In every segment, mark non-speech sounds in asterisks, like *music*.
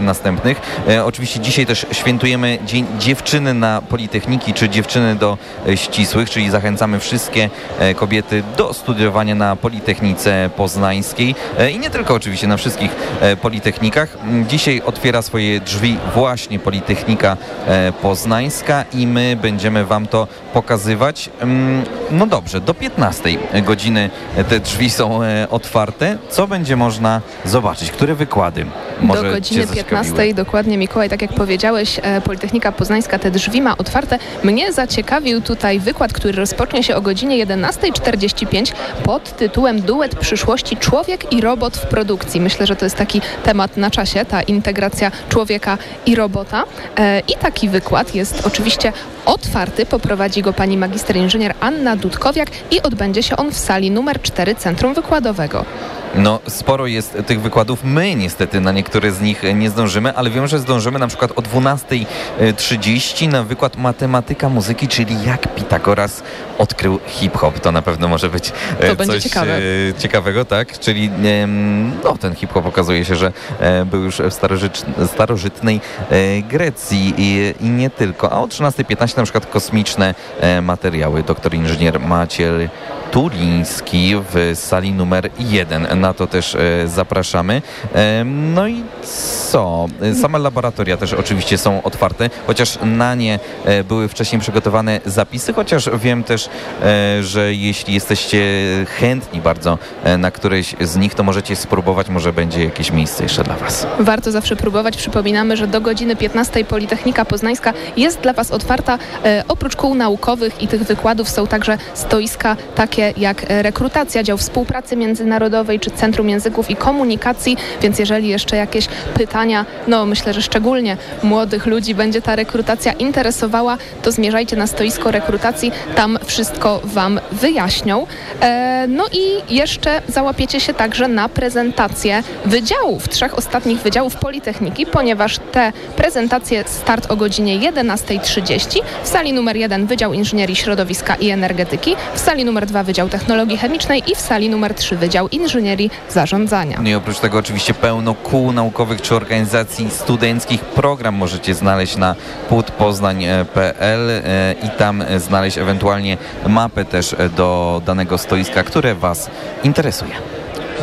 następnych. E, oczywiście dzisiaj też świętujemy Dzień Dziewczyny na Politechniki, czy Dziewczyny do e, Ścisłych, czyli zachęcamy wszystkie e, kobiety do studiowania na Politechnice Poznańskiej i nie tylko oczywiście na wszystkich politechnikach. Dzisiaj otwiera swoje drzwi właśnie Politechnika Poznańska i my będziemy Wam to pokazywać. No dobrze, do 15 godziny te drzwi są otwarte. Co będzie można zobaczyć? Które wykłady? Może Do godziny? 15 dokładnie Mikołaj, tak jak powiedziałeś, e, Politechnika Poznańska te drzwi ma otwarte. Mnie zaciekawił tutaj wykład, który rozpocznie się o godzinie 11.45 pod tytułem Duet przyszłości człowiek i robot w produkcji. Myślę, że to jest taki temat na czasie, ta integracja człowieka i robota. E, I taki wykład jest oczywiście otwarty. Poprowadzi go pani magister inżynier Anna Dudkowiak i odbędzie się on w sali numer 4 Centrum Wykładowego. No, sporo jest tych wykładów. My niestety na niektóre z nich nie zdążymy, ale wiem, że zdążymy na przykład o 12.30 na wykład Matematyka muzyki, czyli jak Pitagoras odkrył hip-hop. To na pewno może być e, To coś ciekawe. e, ciekawego, tak? Czyli no, ten hip-hop okazuje się, że e, był już w starożytn- starożytnej Grecji i, i nie tylko. A o 13.15 na przykład kosmiczne materiały. Doktor inżynier Maciel Tuliński w sali numer 1. Na to też e, zapraszamy. E, no i co? E, Same laboratoria też oczywiście są otwarte, chociaż na nie były wcześniej przygotowane zapisy, chociaż wiem też, że jeśli jesteście chętni bardzo na któreś z nich, to możecie spróbować, może będzie jakieś miejsce jeszcze dla Was. Warto zawsze próbować. Przypominamy, że do godziny 15 Politechnika Poznańska jest dla Was otwarta. Oprócz kół naukowych i tych wykładów są także stoiska takie jak e, rekrutacja, dział współpracy międzynarodowej czy Centrum Języków i Komunikacji, więc jeżeli jeszcze jakieś pytania, no myślę, że szczególnie młodych ludzi będzie ta rekrutacja interesowała, to zmierzajcie na stoisko rekrutacji, tam wszystko Wam wyjaśnią. E, no i jeszcze załapiecie się także na prezentację wydziałów, trzech ostatnich wydziałów Politechniki, ponieważ te prezentacje start o godzinie 11.30 w sali numer 1 Wydział Inżynierii Środowiska i Energetyki, w sali numer 2 Wydział Technologii Chemicznej i w sali numer 3 Wydział Inżynierii Zarządzania. No i oprócz tego oczywiście pełno kół naukowych czy organizacji studenckich. Program możecie znaleźć na płótpoznań.pl e, i tam znaleźć ewentualnie mapę też e, do danego stoiska, które Was interesuje.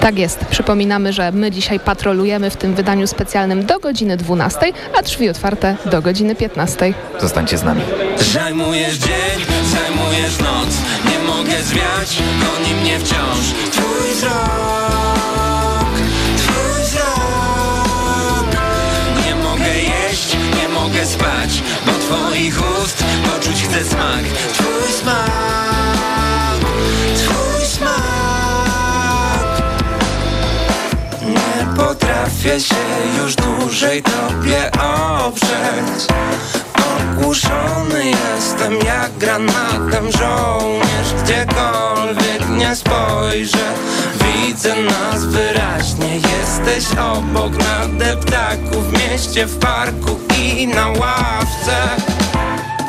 Tak jest. Przypominamy, że my dzisiaj patrolujemy w tym wydaniu specjalnym do godziny 12, a drzwi otwarte do godziny 15. Zostańcie z nami. Zajmujesz dzień, zajmujesz noc Nie mogę zwiać, goni mnie wciąż Twój wzrok, twój wzrok Nie mogę jeść, nie mogę spać Bo twoich ust poczuć chcę smak Twój smak, potrafię się już dłużej tobie oprzeć. Ogłuszony jestem jak granatem żołnierz Gdziekolwiek nie spojrzę. Widzę nas wyraźnie Jesteś obok na deptaku W mieście, w parku i na ławce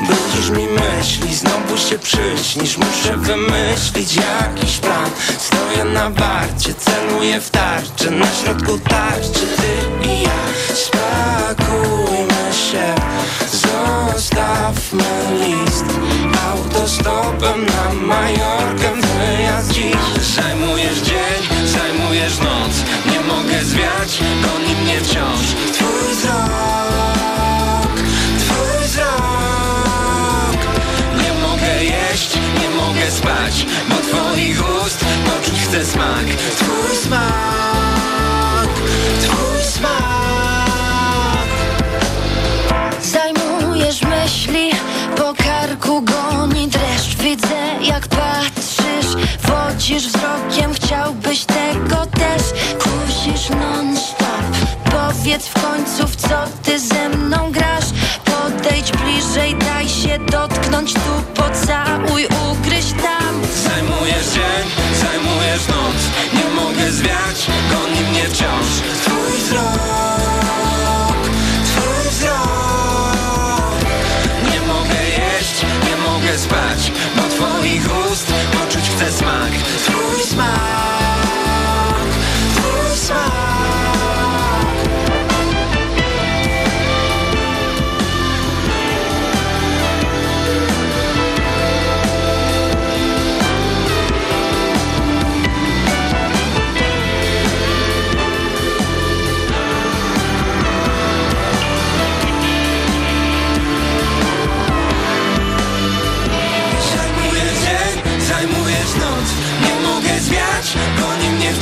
Brudzisz mi myśli, znowu się przyśnisz Muszę wymyślić jakiś plan. Stoję na warcie, celuję w tarczę Na środku tarczy ty i ja. Spakujmy się, zostawmy list. Autostopem na Majorkę wyjazd dziś. Zajmujesz dzień, zajmujesz noc Nie mogę zwiać, goni mnie wciąż spać Bo twoich ust poczuć chcę smak. Twój smak, twój smak. Zajmujesz myśli, po karku goni dreszcz. Widzę jak patrzysz, wodzisz wzrokiem. Chciałbyś tego też, kusisz non-stop. Powiedz w końcu w co ty ze mną grasz. Podejdź bliżej, daj się dotknąć. Tu Pocałuj, ugryź tam dzień, zajmujesz noc. Nie mogę zwiać, goni mnie wciąż Twój wzrok,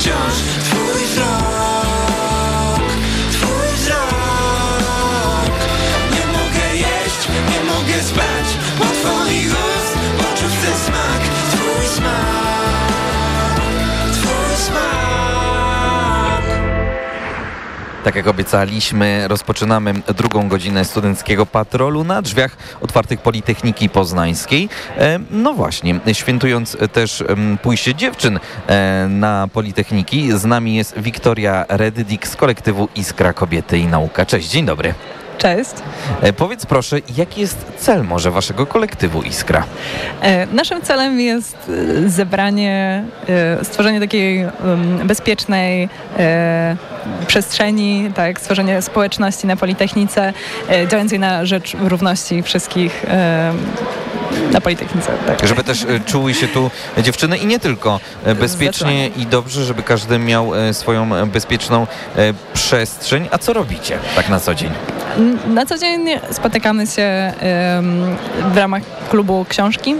Jones Tak jak obiecaliśmy, rozpoczynamy drugą godzinę studenckiego patrolu na drzwiach otwartych Politechniki Poznańskiej. E, No właśnie, świętując też pójście dziewczyn e, na Politechniki, z nami jest Wiktoria Reddik z kolektywu Iskra Kobiety i Nauka. Cześć, dzień dobry. Cześć. E, Powiedz proszę, jaki jest cel może waszego kolektywu Iskra? E, Naszym celem jest e, zebranie, stworzenie takiej bezpiecznej przestrzeni, tak, stworzenie społeczności na Politechnice, działającej na rzecz równości wszystkich na Politechnice. Tak. Żeby też e, czuły się tu dziewczyny i nie tylko e, bezpiecznie i dobrze, żeby każdy miał e, swoją bezpieczną przestrzeń. A co robicie tak na co dzień? Na co dzień spotykamy się w ramach klubu książki.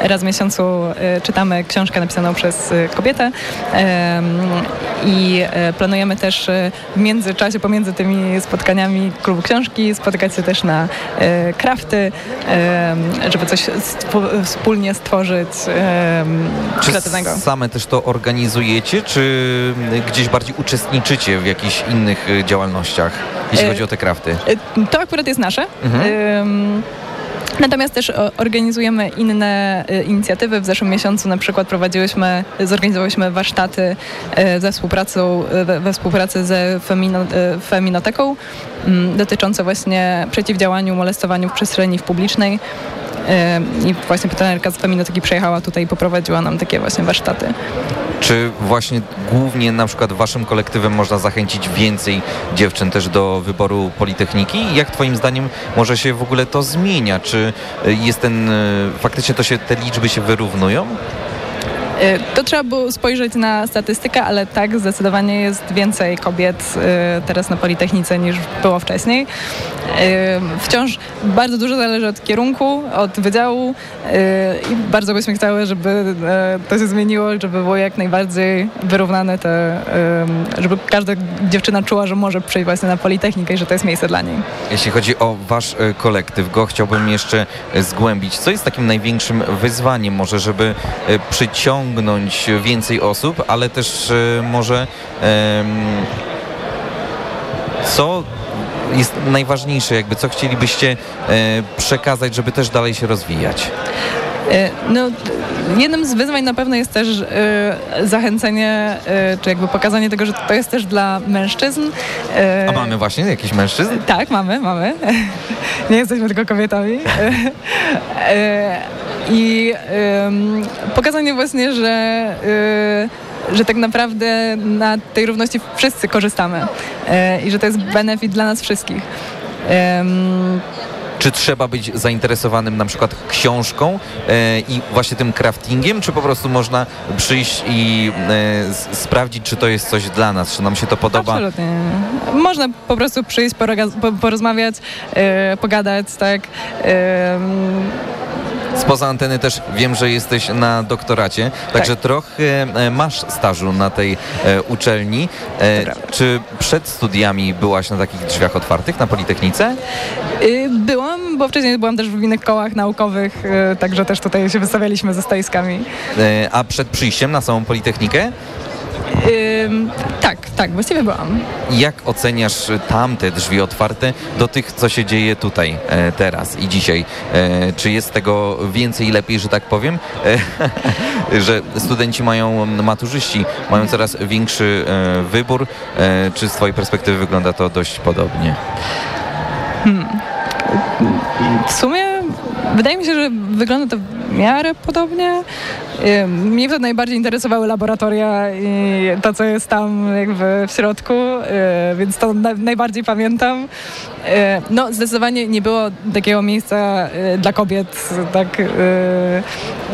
Raz w miesiącu czytamy książkę napisaną przez kobietę i planujemy też w międzyczasie, pomiędzy tymi spotkaniami klubu książki spotykać się też na krafty, żeby coś wspólnie stworzyć Czy kreatywnego. same też to organizujecie, czy gdzieś bardziej uczestniczycie w jakichś innych e, działalnościach, jeśli E, chodzi o te krafty? Y, To akurat jest nasze. Mhm. Natomiast też o, organizujemy inne y, inicjatywy. W zeszłym miesiącu na przykład prowadziłyśmy, zorganizowałyśmy warsztaty y, ze współpracą, we, współpracy ze Femino, Feminoteką mm, dotyczące właśnie przeciwdziałaniu molestowaniu w przestrzeni publicznej. I właśnie trenerka z Feminoteki przyjechała tutaj i poprowadziła nam takie właśnie warsztaty. Czy właśnie głównie na przykład waszym kolektywem można zachęcić więcej dziewczyn też do wyboru Politechniki? Jak twoim zdaniem może się w ogóle to zmienia? Czy e, jest ten, e, faktycznie to się, te liczby się wyrównują? Y, To trzeba było spojrzeć na statystykę, ale tak, zdecydowanie jest więcej kobiet y, teraz na Politechnice niż było wcześniej. Y, Wciąż bardzo dużo zależy od kierunku, od wydziału i bardzo byśmy chciały, żeby to się zmieniło, żeby było jak najbardziej wyrównane te, żeby każda dziewczyna czuła, że może przyjść właśnie na Politechnikę i że to jest miejsce dla niej. Jeśli chodzi o wasz kolektyw, go chciałbym jeszcze zgłębić. Co jest takim największym wyzwaniem może, żeby e, przyciągnąć więcej osób, ale też e, może co jest najważniejsze, jakby co chcielibyście e, przekazać, żeby też dalej się rozwijać? E, No, jednym z wyzwań na pewno jest też e, zachęcenie, e, czy jakby pokazanie tego, że to jest też dla mężczyzn. E, A mamy właśnie jakichś mężczyzn? Tak, mamy, mamy. *laughs* Nie jesteśmy tylko kobietami. I pokazanie właśnie, że, e, że tak naprawdę na tej równości wszyscy korzystamy e, i że to jest benefit dla nas wszystkich. Czy trzeba być zainteresowanym na przykład książką e, i właśnie tym craftingiem, czy po prostu można przyjść i e, sprawdzić, czy to jest coś dla nas, czy nam się to podoba? Absolutnie. Można po prostu przyjść, porozmawiać, e, pogadać, tak. Spoza anteny też wiem, że jesteś na doktoracie, także trochę e, masz stażu na tej e, uczelni. E, czy przed studiami byłaś na takich drzwiach otwartych na Politechnice? y, byłam, bo wcześniej byłam też w innych kołach naukowych, e, także też tutaj się wystawialiśmy ze stoiskami. A przed przyjściem na samą Politechnikę, tak, tak, właściwie byłam. jak oceniasz tamte drzwi otwarte do tych, co się dzieje tutaj, e, teraz i dzisiaj? E, czy jest tego więcej i lepiej, że tak powiem? E, *laughs* że studenci mają, maturzyści mają coraz większy wybór, czy z Twojej perspektywy wygląda to dość podobnie? W sumie wydaje mi się, że wygląda to miarę podobnie. Ym, Mnie wtedy najbardziej interesowały laboratoria i to, co jest tam jakby w środku, y, więc to na, najbardziej pamiętam. Y, No, zdecydowanie nie było takiego miejsca y, dla kobiet, tak, y,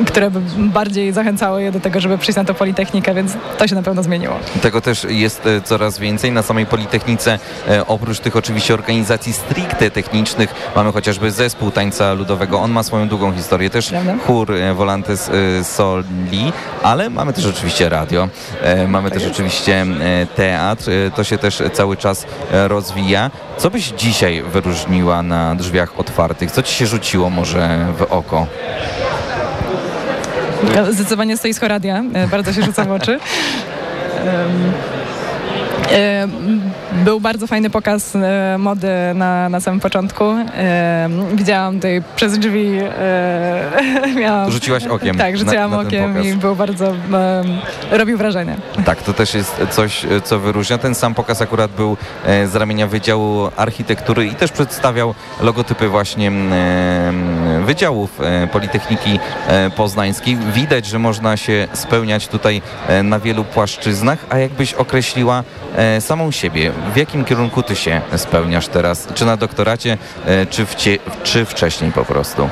które by bardziej zachęcało je do tego, żeby przyjść na to Politechnikę, więc to się na pewno zmieniło. Tego też jest e, coraz więcej. Na samej Politechnice, e, oprócz tych oczywiście organizacji stricte technicznych, mamy chociażby zespół tańca ludowego. On ma swoją długą historię, też Prawda? Chór e, Volantes e, Soli, ale mamy też oczywiście radio, e, mamy też oczywiście teatr. To się też cały czas rozwija. Co byś dzisiaj wyróżniła na drzwiach otwartych? Co ci się rzuciło może w oko? Zdecydowanie stoisko radia, bardzo się rzuca w oczy. *laughs* E, Był bardzo fajny pokaz e, mody na, na samym początku. E, Widziałam tutaj przez drzwi. *laughs* Miałam, Rzuciłaś okiem Tak, rzuciłam na- na okiem i był bardzo. robił wrażenie. Tak, to też jest coś, co wyróżnia. Ten sam pokaz akurat był z ramienia Wydziału Architektury i też przedstawiał logotypy właśnie wydziałów Politechniki Poznańskiej. Widać, że można się spełniać tutaj na wielu płaszczyznach, a jakbyś określiła samą siebie, w jakim kierunku ty się spełniasz teraz? Czy na doktoracie, e, czy, czy wcześniej po prostu?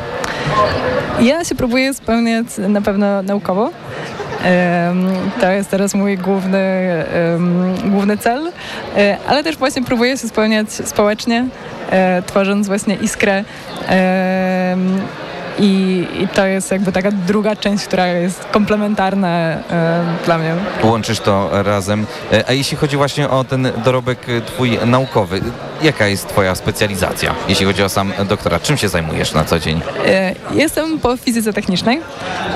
Ja się próbuję spełniać na pewno naukowo. To jest teraz mój główny, główny cel, E, ale też właśnie próbuję się spełniać społecznie, e, tworząc właśnie iskrę. I, I to jest jakby taka druga część, która jest komplementarna e, dla mnie. Łączysz to razem. E, A jeśli chodzi właśnie o ten dorobek e, twój naukowy, jaka jest twoja specjalizacja, jeśli chodzi o sam doktorat? Czym się zajmujesz na co dzień? E, Jestem po fizyce technicznej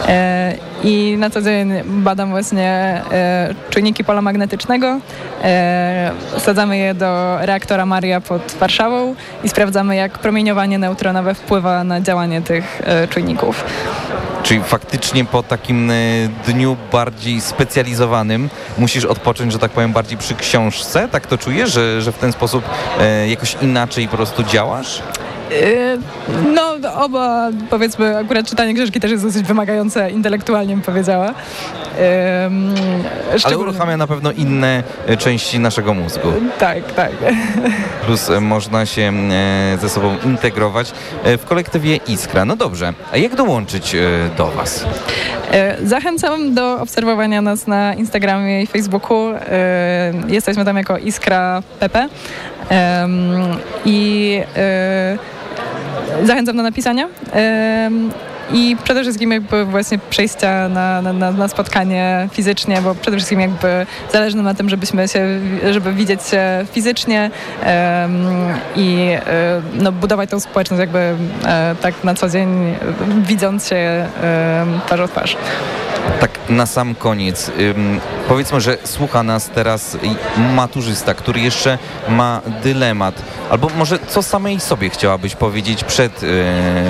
e, i na co dzień badam właśnie e, czujniki pola magnetycznego. Wsadzamy je do reaktora Maria pod Warszawą i sprawdzamy, jak promieniowanie neutronowe wpływa na działanie tych czujników. Czyli faktycznie po takim dniu bardziej specjalizowanym musisz odpocząć, że tak powiem, bardziej przy książce? Tak to czujesz, że, że w ten sposób jakoś inaczej po prostu działasz? E, No, oba, powiedzmy, akurat czytanie książki też jest dosyć wymagające intelektualnie, bym powiedziała. Em, Ale uruchamia na pewno inne e, części naszego mózgu. Tak, tak. *laughs* plus e, można się e, ze sobą integrować w kolektywie Iskra. No dobrze, a jak dołączyć do Was? Zachęcam do obserwowania nas na Instagramie i Facebooku. Jesteśmy tam jako Iskra PP. I e, zachęcam do napisania. I przede wszystkim jakby właśnie przejścia na, na, na, spotkanie fizycznie, bo przede wszystkim jakby zależy nam na tym, żebyśmy się, żeby widzieć się fizycznie i e, no, budować tą społeczność jakby e, tak na co dzień, widząc się em, twarzą w twarz. Tak na sam koniec, powiedzmy, że słucha nas teraz maturzysta, który jeszcze ma dylemat, albo może co samej sobie chciałabyś powiedzieć przed e,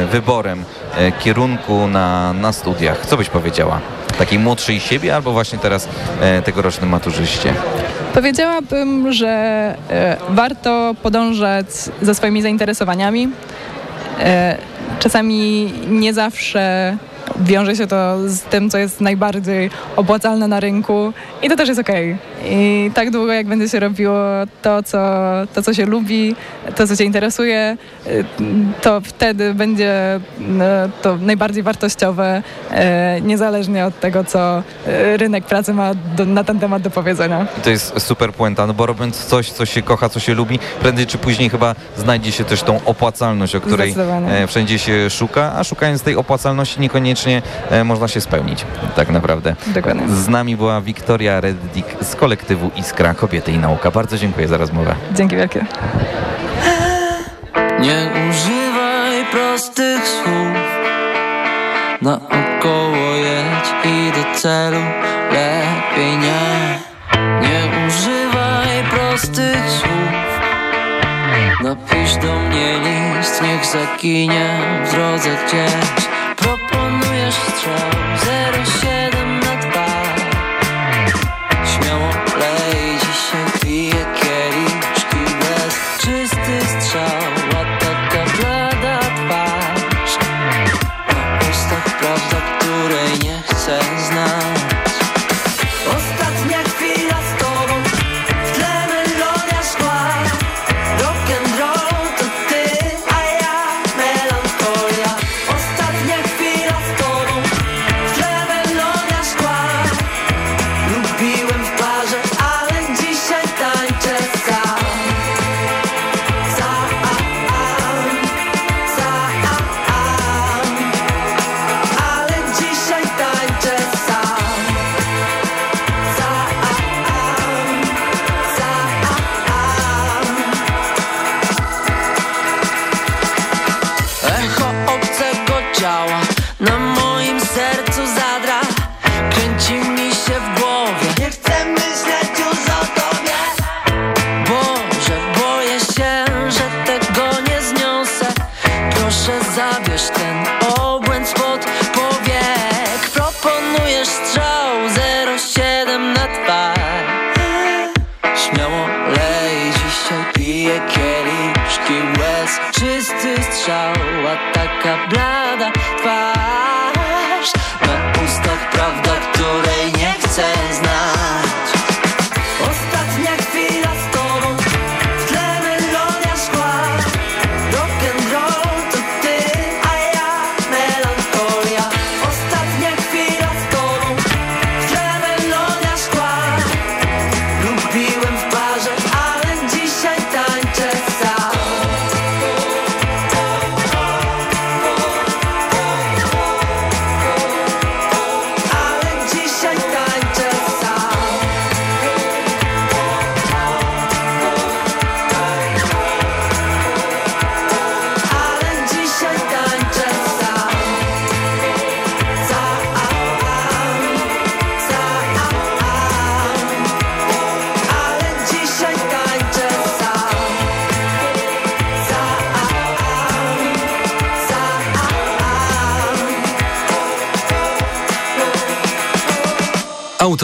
wyborem e, kierunku na, na studiach? Co byś powiedziała? Takiej młodszej siebie, albo właśnie teraz e, tegorocznym maturzyście? Powiedziałabym, że e, warto podążać za swoimi zainteresowaniami. E, czasami nie zawsze wiąże się to z tym, co jest najbardziej opłacalne na rynku i to też jest okej. I tak długo, jak będzie się robiło to co, to, co się lubi, to, co cię interesuje, to wtedy będzie no, to najbardziej wartościowe, e, niezależnie od tego, co e, rynek pracy ma do, na ten temat do powiedzenia. To jest super puenta, no bo robiąc coś, co się kocha, co się lubi, prędzej czy później chyba znajdzie się też tą opłacalność, o której e, wszędzie się szuka, a szukając tej opłacalności niekoniecznie można się spełnić, tak naprawdę. Dokładnie. Z nami była Wiktoria Reddick z kolektywu Iskra Kobiety i Nauka. Bardzo dziękuję za rozmowę. Dzięki wielkie. Nie używaj prostych słów Naokoło jedź i do celu Lepiej nie Nie używaj prostych słów Napisz do mnie list Niech zaginie w drodze gdzieś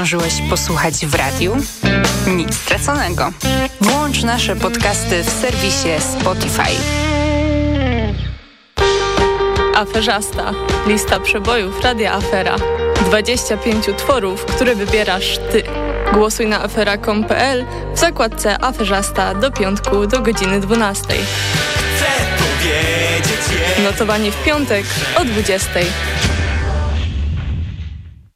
Zdążyłeś posłuchać w radiu? Nic straconego. Włącz nasze podcasty w serwisie Spotify. Aferzasta. Lista przebojów Radia Afera. 25 tworów, które wybierasz Ty. Głosuj na afera.com.pl w zakładce Aferzasta do piątku do godziny 12. Notowanie w piątek o 20.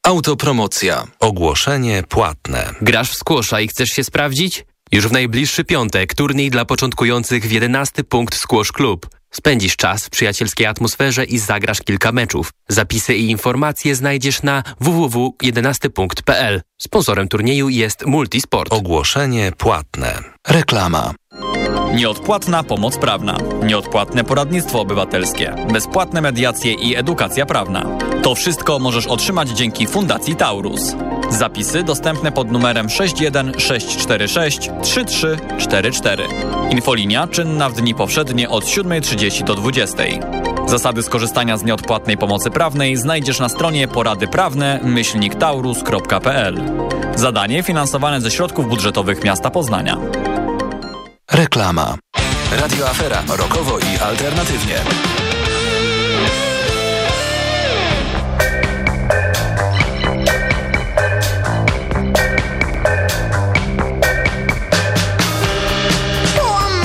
Autopromocja. Ogłoszenie płatne. Grasz w squasha i chcesz się sprawdzić? Już w najbliższy piątek turniej dla początkujących w 11 punkt Squash Club. Spędzisz czas w przyjacielskiej atmosferze i zagrasz kilka meczów. Zapisy i informacje znajdziesz na www.11punkt.pl. Sponsorem turnieju jest Multisport. Ogłoszenie płatne. Reklama. Nieodpłatna pomoc prawna, nieodpłatne poradnictwo obywatelskie, bezpłatne mediacje i edukacja prawna. To wszystko możesz otrzymać dzięki Fundacji Taurus. Zapisy dostępne pod numerem 61646 3344. Infolinia czynna w dni powszednie od 7.30 do 20.00. Zasady skorzystania z nieodpłatnej pomocy prawnej znajdziesz na stronie poradyprawne myślniktaurus.pl. Zadanie finansowane ze środków budżetowych miasta Poznania. Reklama. Radio Afera. Rokowo i alternatywnie. Łam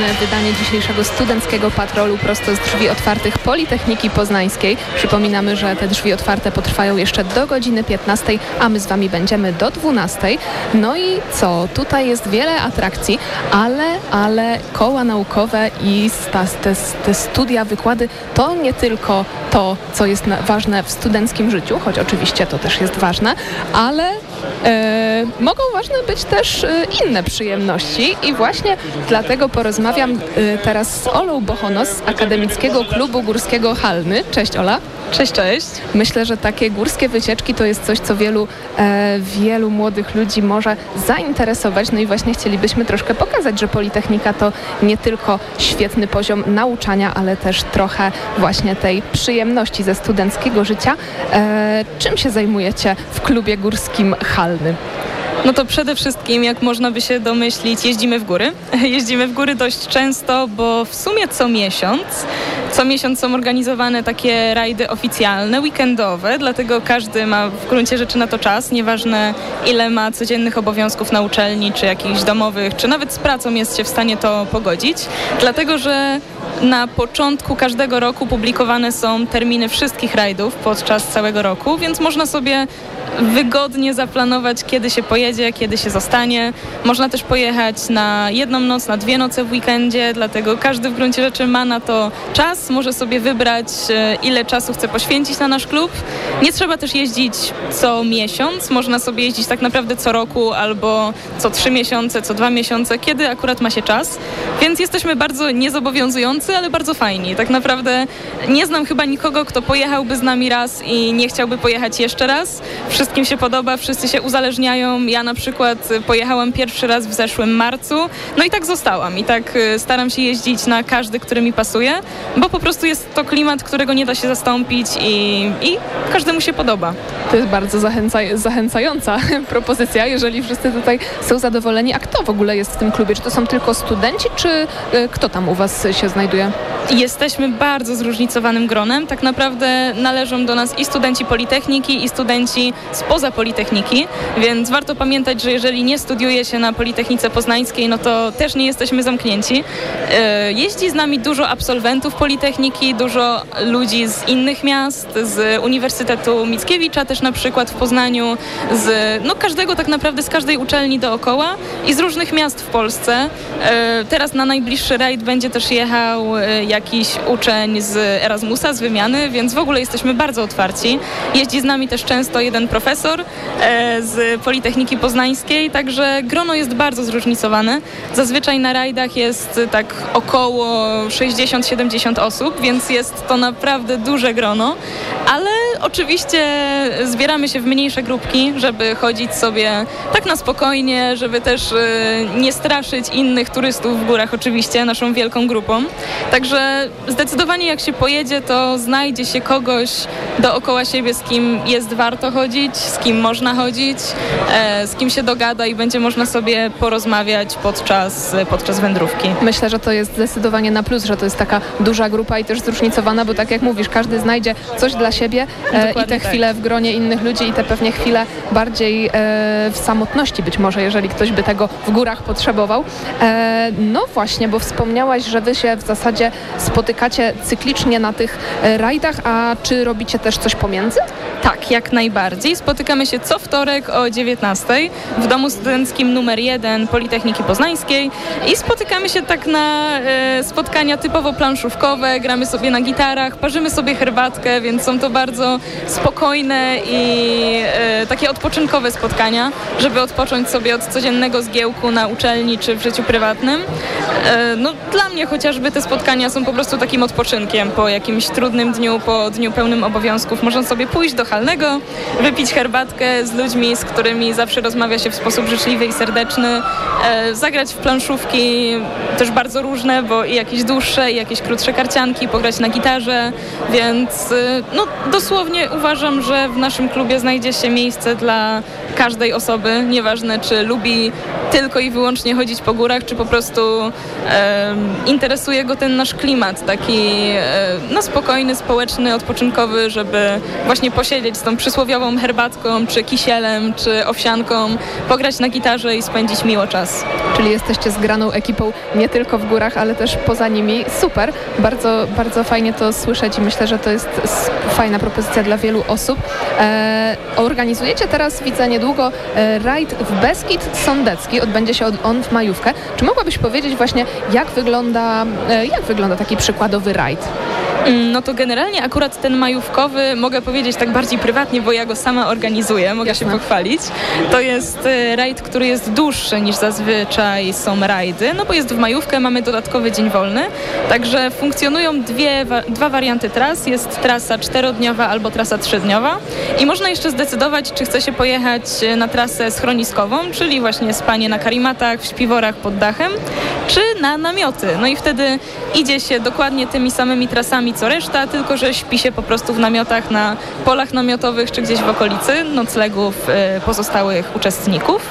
Wydanie dzisiejszego studenckiego patrolu prosto z drzwi otwartych Politechniki Poznańskiej. Przypominamy, że te drzwi otwarte potrwają jeszcze do godziny 15, a my z Wami będziemy do 12. No i co? Tutaj jest wiele atrakcji, ale, ale koła naukowe i te, te studia, wykłady to nie tylko to, co jest ważne w studenckim życiu, choć oczywiście to też jest ważne, ale mogą ważne być też e, inne przyjemności i właśnie dlatego porozmawiam e, teraz z Olą Bochonos z Akademickiego Klubu Górskiego Halny. Cześć Ola. Cześć, cześć. Myślę, że takie górskie wycieczki to jest coś, co wielu, e, wielu młodych ludzi może zainteresować. No i właśnie chcielibyśmy troszkę pokazać, że Politechnika to nie tylko świetny poziom nauczania, ale też trochę właśnie tej przyjemności ze studenckiego życia. E, czym się zajmujecie w klubie górskim Halny? No to przede wszystkim, jak można by się domyślić, jeździmy w góry. *laughs* Jeździmy w góry dość często, bo w sumie co miesiąc, co miesiąc są organizowane takie rajdy oficjalne, weekendowe, dlatego każdy ma w gruncie rzeczy na to czas, nieważne ile ma codziennych obowiązków na uczelni, czy jakichś domowych, czy nawet z pracą jest się w stanie to pogodzić, dlatego że na początku każdego roku publikowane są terminy wszystkich rajdów podczas całego roku, więc można sobie wygodnie zaplanować, kiedy się pojedzie, kiedy się zostanie. Można też pojechać na jedną noc, na dwie noce w weekendzie, dlatego każdy w gruncie rzeczy ma na to czas, może sobie wybrać, e, ile czasu chce poświęcić na nasz klub. Nie trzeba też jeździć co miesiąc, można sobie jeździć tak naprawdę co roku albo co trzy miesiące, co dwa miesiące, kiedy akurat ma się czas. Więc jesteśmy bardzo niezobowiązujący, ale bardzo fajni. Tak naprawdę nie znam chyba nikogo, kto pojechałby z nami raz i nie chciałby pojechać jeszcze raz. Wszystkim się podoba, wszyscy się uzależniają. Ja na przykład pojechałam pierwszy raz w zeszłym marcu, no i tak zostałam. I tak y, staram się jeździć na każdy, który mi pasuje, bo po prostu jest to klimat, którego nie da się zastąpić i, i każdemu się podoba. To jest bardzo zachęca, zachęcająca *laughs* propozycja, jeżeli wszyscy tutaj są zadowoleni. A kto w ogóle jest w tym klubie? Czy to są tylko studenci, czy y, kto tam u Was się znajduje? Jesteśmy bardzo zróżnicowanym gronem. Tak naprawdę należą do nas i studenci Politechniki, i studenci spoza Politechniki, więc warto pamiętać, że jeżeli nie studiuje się na Politechnice Poznańskiej, no to też nie jesteśmy zamknięci. E, Jeździ z nami dużo absolwentów Politechniki, dużo ludzi z innych miast, z Uniwersytetu Mickiewicza też na przykład w Poznaniu, z no każdego tak naprawdę, z każdej uczelni dookoła i z różnych miast w Polsce. E, Teraz na najbliższy rajd będzie też jechał e, jakiś uczeń z Erasmusa, z wymiany, więc w ogóle jesteśmy bardzo otwarci. Jeździ z nami też często jeden profesor e, z Politechniki Poznańskiej, także grono jest bardzo zróżnicowane. Zazwyczaj na rajdach jest tak około 60-70 osób, więc jest to naprawdę duże grono, ale oczywiście zbieramy się w mniejsze grupki, żeby chodzić sobie tak na spokojnie, żeby też e, nie straszyć innych turystów w górach oczywiście naszą wielką grupą. Także zdecydowanie jak się pojedzie, to znajdzie się kogoś dookoła siebie, z kim jest warto chodzić, z kim można chodzić, e, z kim się dogada i będzie można sobie porozmawiać podczas, podczas wędrówki. Myślę, że to jest zdecydowanie na plus, że to jest taka duża grupa i też zróżnicowana, bo tak jak mówisz, każdy znajdzie coś dla siebie e, i te tak. chwile w gronie innych ludzi i te pewnie chwile bardziej e, w samotności być może, jeżeli ktoś by tego w górach potrzebował. E, no właśnie, bo wspomniałaś, że wy się w zasadzie spotykacie cyklicznie na tych rajdach, a czy robicie też coś pomiędzy? Tak, jak najbardziej. Spotykamy się co wtorek o 19 w domu studenckim numer 1 Politechniki Poznańskiej i spotykamy się tak na spotkania typowo planszówkowe, gramy sobie na gitarach, parzymy sobie herbatkę, więc są to bardzo spokojne i e, takie odpoczynkowe spotkania, żeby odpocząć sobie od codziennego zgiełku na uczelni czy w życiu prywatnym. E, no, dla mnie chociażby te spotkania są po prostu takim odpoczynkiem po jakimś trudnym dniu, po dniu pełnym obowiązków. Można sobie pójść do Halnego, wypić herbatkę z ludźmi, z którymi zawsze rozmawia się w sposób życzliwy i serdeczny, e, zagrać w planszówki, też bardzo różne, bo i jakieś dłuższe, i jakieś krótsze karcianki, pograć na gitarze, więc no, dosłownie uważam, że w naszym klubie znajdzie się miejsce dla każdej osoby, nieważne czy lubi tylko i wyłącznie chodzić po górach, czy po prostu e, interesuje go ten nasz klimat, taki e, no, spokojny, społeczny, odpoczynkowy, żeby właśnie posiedzieć z tą przysłowiową herbatką, czy kisielem, czy owsianką, pograć na gitarze i spędzić miło czas. Czyli jesteście zgraną ekipą nie tylko w górach, ale też poza nimi. Super, bardzo, bardzo fajnie to słyszeć i myślę, że to jest fajna propozycja dla wielu osób. E, organizujecie teraz, widzę niedługo, e, rajd w Beskid Sądecki. Odbędzie się on w majówkę. Czy mogłabyś powiedzieć właśnie, jak wygląda, e, jak wygląda taki przykładowy rajd? Mm, no to generalnie akurat ten majówkowy mogę powiedzieć tak bardziej prywatnie, bo ja go sama organizuję, mogę Jasne. się pochwalić. To jest e, rajd, który jest dłuższy niż zazwyczaj są rajdy, no bo jest w majówkę, mamy dodatkowy dzień wolny, także funkcjonują dwie, dwa warianty tras. Jest trasa czterodniowa albo trasa trzydniowa i można jeszcze zdecydować, czy chce się pojechać e, na trasę schroniskową, czyli właśnie spanie na karimatach, w śpiworach pod dachem, czy na namioty. No i wtedy idzie się dokładnie tymi samymi trasami co reszta, tylko że śpi się po prostu w namiotach na polach namiotowych czy gdzieś w okolicy noclegów e, pozostałych uczestników.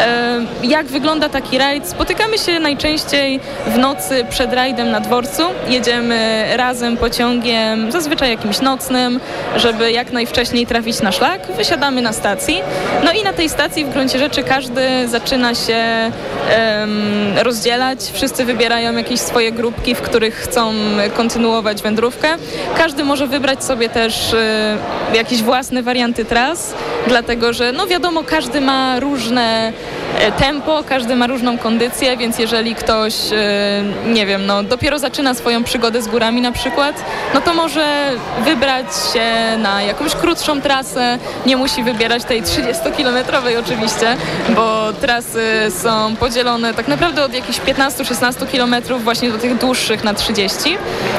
E, jak wygląda taki rajd? Spotykamy się najczęściej w nocy przed rajdem na dworcu. Jedziemy razem pociągiem, zazwyczaj jakimś nocnym, żeby jak najwcześniej trafić na szlak. Wysiadamy na stacji. No i na tej stacji w gruncie rzeczy każdy zaczyna się rozdzielać. Wszyscy wybierają jakieś swoje grupki, w których chcą kontynuować wędrówkę wędrówkę. Każdy może wybrać sobie też y, jakieś własne warianty tras, dlatego że no wiadomo, każdy ma różne tempo, każdy ma różną kondycję, więc jeżeli ktoś, e, nie wiem, no dopiero zaczyna swoją przygodę z górami na przykład, no to może wybrać się na jakąś krótszą trasę, nie musi wybierać tej 30-kilometrowej oczywiście, bo trasy są podzielone tak naprawdę od jakichś 15-16 kilometrów właśnie do tych dłuższych na 30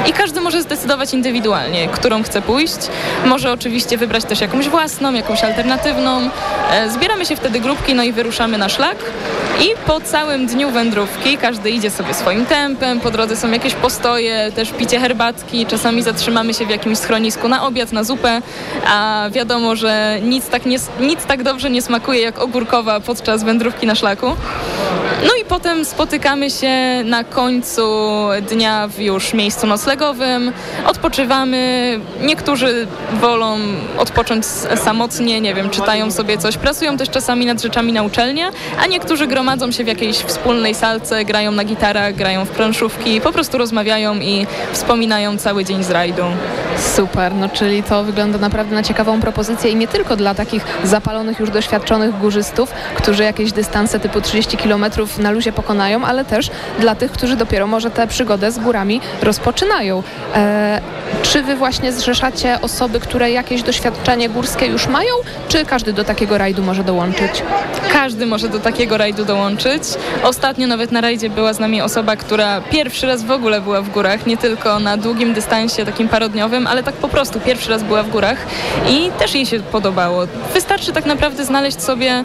i każdy może zdecydować indywidualnie, którą chce pójść. Może oczywiście wybrać też jakąś własną, jakąś alternatywną. E, zbieramy się wtedy grupki, no i wyruszamy na szlak szlak i po całym dniu wędrówki każdy idzie sobie swoim tempem, po drodze są jakieś postoje, też picie herbatki, czasami zatrzymamy się w jakimś schronisku na obiad, na zupę, a wiadomo, że nic tak, nie, nic tak dobrze nie smakuje jak ogórkowa podczas wędrówki na szlaku. No i potem spotykamy się na końcu dnia w już miejscu noclegowym, odpoczywamy. Niektórzy wolą odpocząć samotnie, nie wiem, czytają sobie coś, pracują też czasami nad rzeczami na uczelnię, a niektórzy gromadzą się w jakiejś wspólnej salce, grają na gitarach, grają w planszówki, po prostu rozmawiają i wspominają cały dzień z rajdu. Super, no czyli to wygląda naprawdę na ciekawą propozycję i nie tylko dla takich zapalonych, już doświadczonych górzystów, którzy jakieś dystanse typu 30 km na luzie pokonają, ale też dla tych, którzy dopiero może tę przygodę z górami rozpoczynają. E, czy wy właśnie zrzeszacie osoby, które jakieś doświadczenie górskie już mają, czy każdy do takiego rajdu może dołączyć? Każdy może do takiego rajdu dołączyć. Ostatnio nawet na rajdzie była z nami osoba, która pierwszy raz w ogóle była w górach, nie tylko na długim dystansie takim parodniowym, ale tak po prostu pierwszy raz była w górach i też jej się podobało. Wystarczy tak naprawdę znaleźć sobie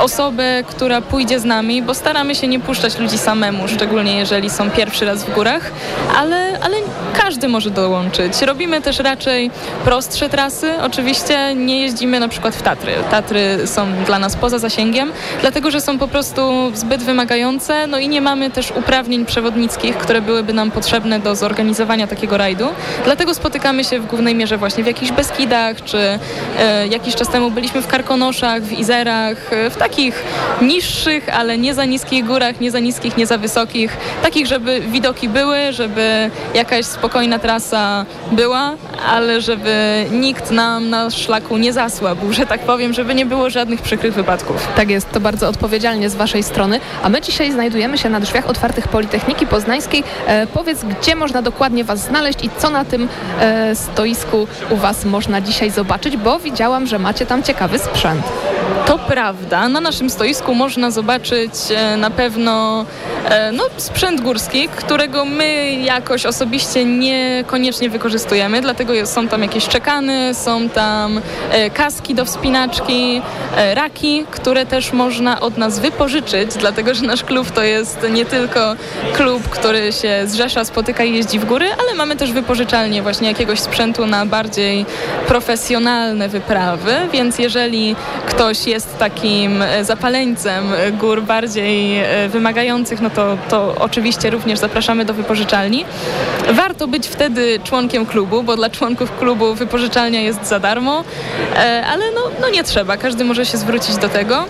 osobę, która pójdzie z nami, bo staramy się nie puszczać ludzi samemu, szczególnie jeżeli są pierwszy raz w górach, ale, ale każdy może dołączyć. Robimy też raczej prostsze trasy. Oczywiście nie jeździmy na przykład w Tatry. Tatry są dla nas poza zasięgiem, dlatego że są po prostu zbyt wymagające, no i nie mamy też uprawnień przewodnickich, które byłyby nam potrzebne do zorganizowania takiego rajdu. Dlatego spotykamy się w głównej mierze właśnie w jakichś Beskidach, czy e, jakiś czas temu byliśmy w Karkonoszach, w Izerach, e, w takich niższych, ale nie za niskich górach, nie za niskich, nie za wysokich, takich, żeby widoki były, żeby jakaś spokojna trasa była, ale żeby nikt nam na szlaku nie zasłabł, że tak powiem, żeby nie było żadnych przykrych wypadków. Tak jest, to bardzo odpowiedzialnie z Waszej strony. A my dzisiaj znajdujemy się na drzwiach otwartych Politechniki Poznańskiej. E, powiedz, gdzie można dokładnie Was znaleźć i co na tym e, stoisku u Was można dzisiaj zobaczyć, bo widziałam, że macie tam ciekawy sprzęt. To prawda. Na naszym stoisku można zobaczyć e, na pewno e, no, sprzęt górski, którego my jakoś osobiście niekoniecznie wykorzystujemy, dlatego są tam jakieś czekany, są tam e, kaski do wspinaczki, raki, które też można od nas wypożyczyć, dlatego że nasz klub to jest nie tylko klub, który się zrzesza, spotyka i jeździ w góry, ale mamy też wypożyczalnię właśnie jakiegoś sprzętu na bardziej profesjonalne wyprawy, więc jeżeli ktoś jest takim e, zapaleńcem gór bardziej e, wymagających, no to, to oczywiście również zapraszamy do wypożyczalni. Warto być wtedy członkiem klubu, bo dla członków klubu wypożyczalnia jest za darmo, e, ale no, no nie trzeba, każdy może się zwrócić do tego.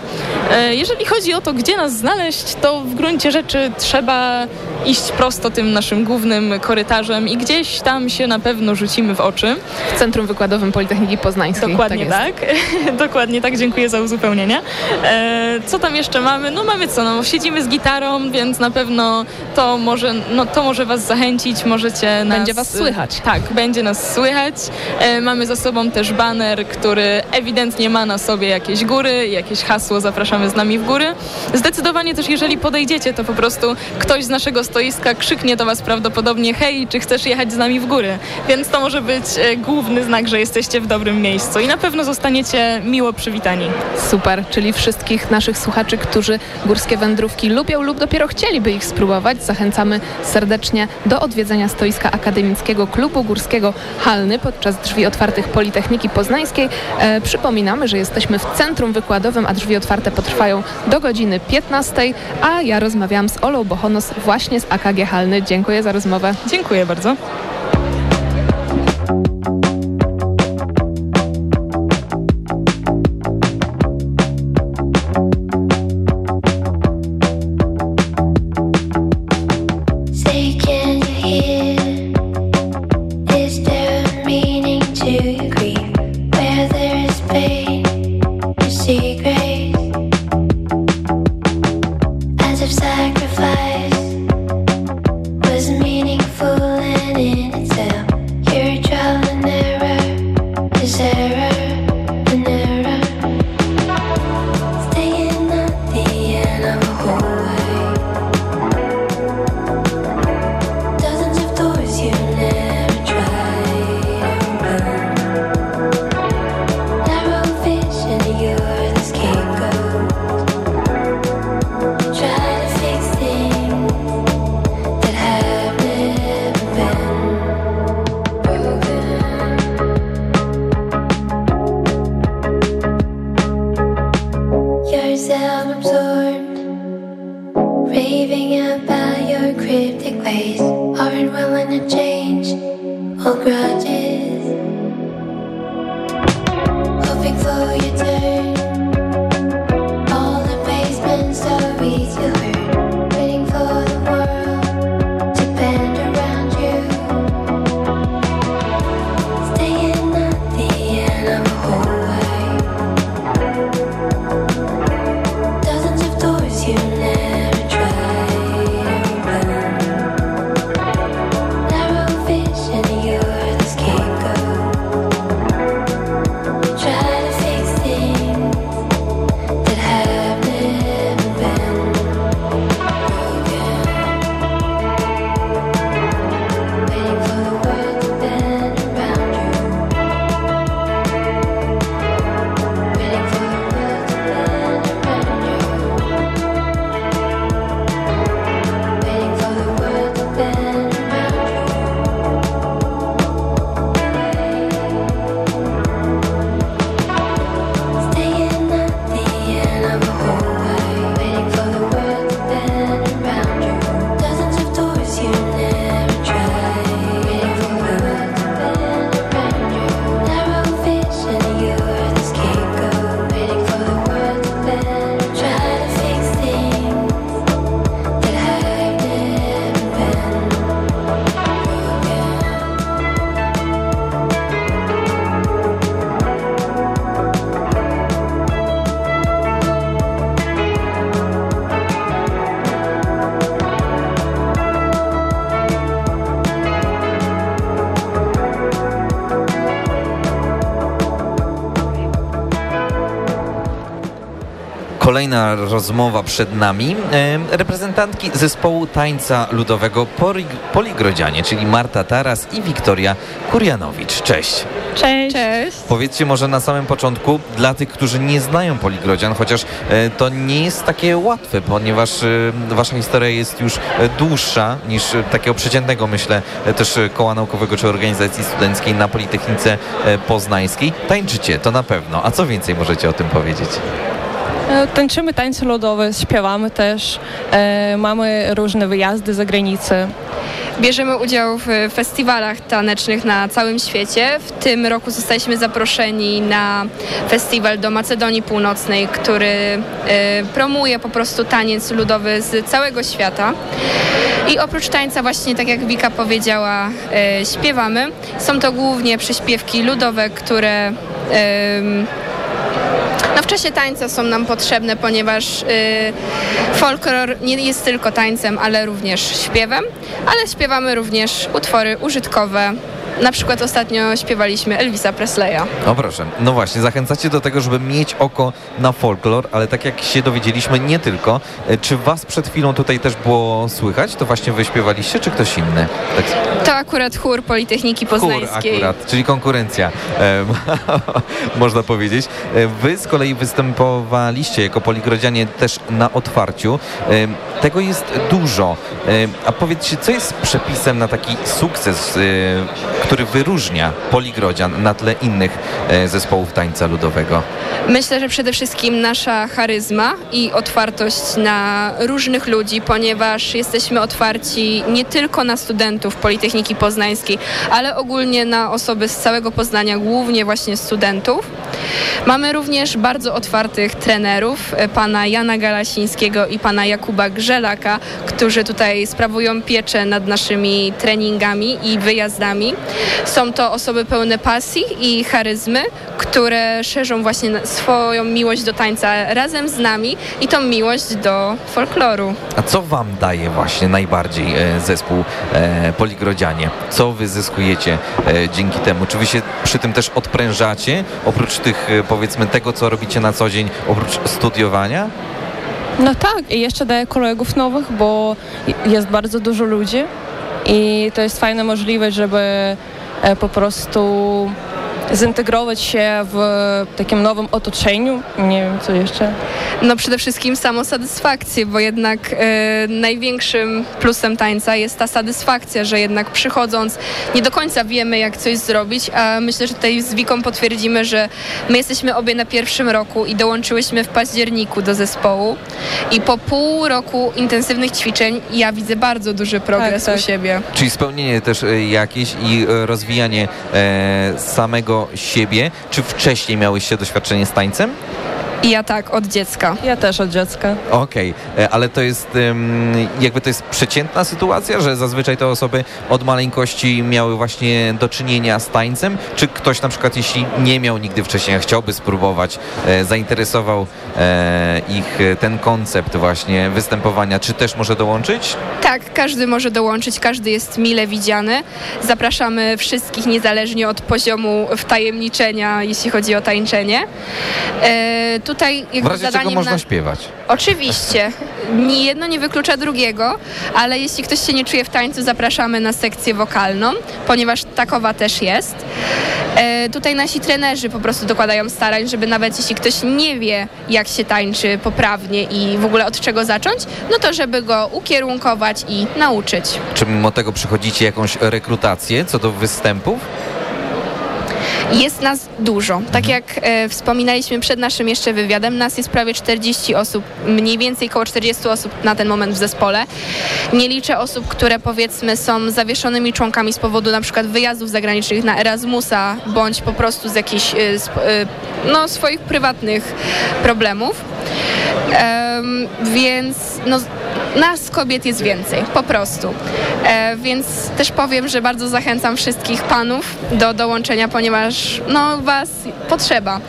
Jeżeli chodzi o to, gdzie nas znaleźć, to w gruncie rzeczy trzeba iść prosto tym naszym głównym korytarzem i gdzieś tam się na pewno rzucimy w oczy. W Centrum Wykładowym Politechniki Poznańskiej. Dokładnie tak. tak. *laughs* Dokładnie tak, dziękuję za uzupełnienie. E, co tam jeszcze mamy? No mamy co, no siedzimy z gitarą, więc na pewno to może, no, to może was zachęcić, możecie nas... Będzie was słychać. Tak, będzie nas słychać. E, mamy za sobą też baner, który ewidentnie ma na sobie jakieś góry, jakieś hasło zapraszamy z nami w góry. Zdecydowanie też jeżeli podejdziecie, to po prostu ktoś z naszego stoiska krzyknie do Was prawdopodobnie hej, czy chcesz jechać z nami w góry? Więc to może być e, główny znak, że jesteście w dobrym miejscu i na pewno zostaniecie miło przywitani. Super, czyli wszystkich naszych słuchaczy, którzy górskie wędrówki lubią lub dopiero chcieliby ich spróbować, zachęcamy serdecznie do odwiedzenia stoiska akademickiego Klubu Górskiego Halny podczas drzwi otwartych Politechniki Poznańskiej. E, przypominamy, że jesteśmy w centrum wykładowym, a drzwi otwarte potrwają do godziny 15, a ja rozmawiałam z Olą Bohonos właśnie z AKG Halny. Dziękuję za rozmowę. Dziękuję bardzo. Kolejna rozmowa przed nami. Reprezentantki zespołu tańca ludowego Polig Poligrodzianie, czyli Marta Taras i Wiktoria Kurjanowicz. Cześć. Cześć. Cześć. Powiedzcie może na samym początku, dla tych, którzy nie znają Poligrodzian, chociaż e, to nie jest takie łatwe, ponieważ e, wasza historia jest już e, dłuższa niż takiego przeciętnego, myślę, też koła naukowego czy organizacji studenckiej na Politechnice Poznańskiej. Tańczycie, to na pewno. A co więcej możecie o tym powiedzieć? E, Tańczymy tańce ludowe, śpiewamy też, e, mamy różne wyjazdy za granicę. Bierzemy udział w festiwalach tanecznych na całym świecie. W tym roku zostaliśmy zaproszeni na festiwal do Macedonii Północnej, który e, promuje po prostu taniec ludowy z całego świata. I oprócz tańca właśnie, tak jak Wika powiedziała, śpiewamy. Są to głównie przyśpiewki ludowe, które no w czasie tańca są nam potrzebne, ponieważ y, folklor nie jest tylko tańcem, ale również śpiewem, ale śpiewamy również utwory użytkowe. Na przykład ostatnio śpiewaliśmy Elvisa Presleya. No proszę, no właśnie, zachęcacie do tego, żeby mieć oko na folklor, ale tak jak się dowiedzieliśmy, nie tylko. E, Czy was przed chwilą tutaj też było słychać? To właśnie wy śpiewaliście, czy ktoś inny? Tak, To akurat chór Politechniki chór Poznańskiej. akurat, czyli konkurencja, *laughs* można powiedzieć. E, Wy z kolei występowaliście jako poligrodzianie też na otwarciu. Tego jest dużo. A powiedzcie, co jest przepisem na taki sukces, e, który wyróżnia poligrodzian na tle innych e, zespołów tańca ludowego? Myślę, że przede wszystkim nasza charyzma i otwartość na różnych ludzi, ponieważ jesteśmy otwarci nie tylko na studentów Politechniki Poznańskiej, ale ogólnie na osoby z całego Poznania, głównie właśnie studentów. Mamy również bardzo otwartych trenerów, e, pana Jana Galasińskiego i pana Jakuba Grzelaka, którzy tutaj sprawują pieczę nad naszymi treningami i wyjazdami. Są to osoby pełne pasji i charyzmy, które szerzą właśnie swoją miłość do tańca razem z nami i tą miłość do folkloru. A co wam daje właśnie najbardziej e, zespół e, Poligrodzianie? Co wy zyskujecie e, dzięki temu? Czy wy się przy tym też odprężacie, oprócz tych, e, powiedzmy, tego, co robicie na co dzień, oprócz studiowania? No tak, i jeszcze daję kolegów nowych, bo jest bardzo dużo ludzi i to jest fajna możliwość, żeby e, po prostu zintegrować się w takim nowym otoczeniu. Nie wiem, co jeszcze. No przede wszystkim samosatysfakcję, bo jednak e, największym plusem tańca jest ta satysfakcja, że jednak przychodząc nie do końca wiemy jak coś zrobić, a myślę, że tutaj z Wiką potwierdzimy, że my jesteśmy obie na pierwszym roku i dołączyłyśmy w październiku do zespołu i po pół roku intensywnych ćwiczeń ja widzę bardzo duży progres Tak, u tak. siebie. Czyli spełnienie też e, jakieś i e, rozwijanie e, samego siebie. Czy wcześniej miałyście doświadczenie z tańcem? I ja tak, od dziecka. Ja też od dziecka. Okej, e, ale to jest jakby to jest przeciętna sytuacja, że zazwyczaj te osoby od maleńkości miały właśnie do czynienia z tańcem? Czy ktoś na przykład, jeśli nie miał nigdy wcześniej, a chciałby spróbować, e, zainteresował e, ich ten koncept właśnie występowania, czy też może dołączyć? Tak, każdy może dołączyć, każdy jest mile widziany. Zapraszamy wszystkich niezależnie od poziomu wtajemniczenia, jeśli chodzi o tańczenie. E, tutaj W jakby razie czego zadaniem można na... śpiewać. Oczywiście, ni jedno nie wyklucza drugiego, ale jeśli ktoś się nie czuje w tańcu, zapraszamy na sekcję wokalną, ponieważ takowa też jest. E, tutaj nasi trenerzy po prostu dokładają starań, żeby nawet jeśli ktoś nie wie, jak się tańczy poprawnie i w ogóle od czego zacząć, no to żeby go ukierunkować i nauczyć. Czy mimo tego przychodzicie jakąś rekrutację co do występów? Jest nas dużo. Tak jak e, wspominaliśmy przed naszym jeszcze wywiadem, nas jest prawie 40 osób, mniej więcej około 40 osób na ten moment w zespole. Nie liczę osób, które powiedzmy są zawieszonymi członkami z powodu na przykład wyjazdów zagranicznych na Erasmusa, bądź po prostu z jakichś e, sp- e, no, swoich prywatnych problemów. Em, więc no, nas kobiet jest więcej, po prostu. E, więc też powiem, że bardzo zachęcam wszystkich panów do dołączenia, ponieważ no was potrzeba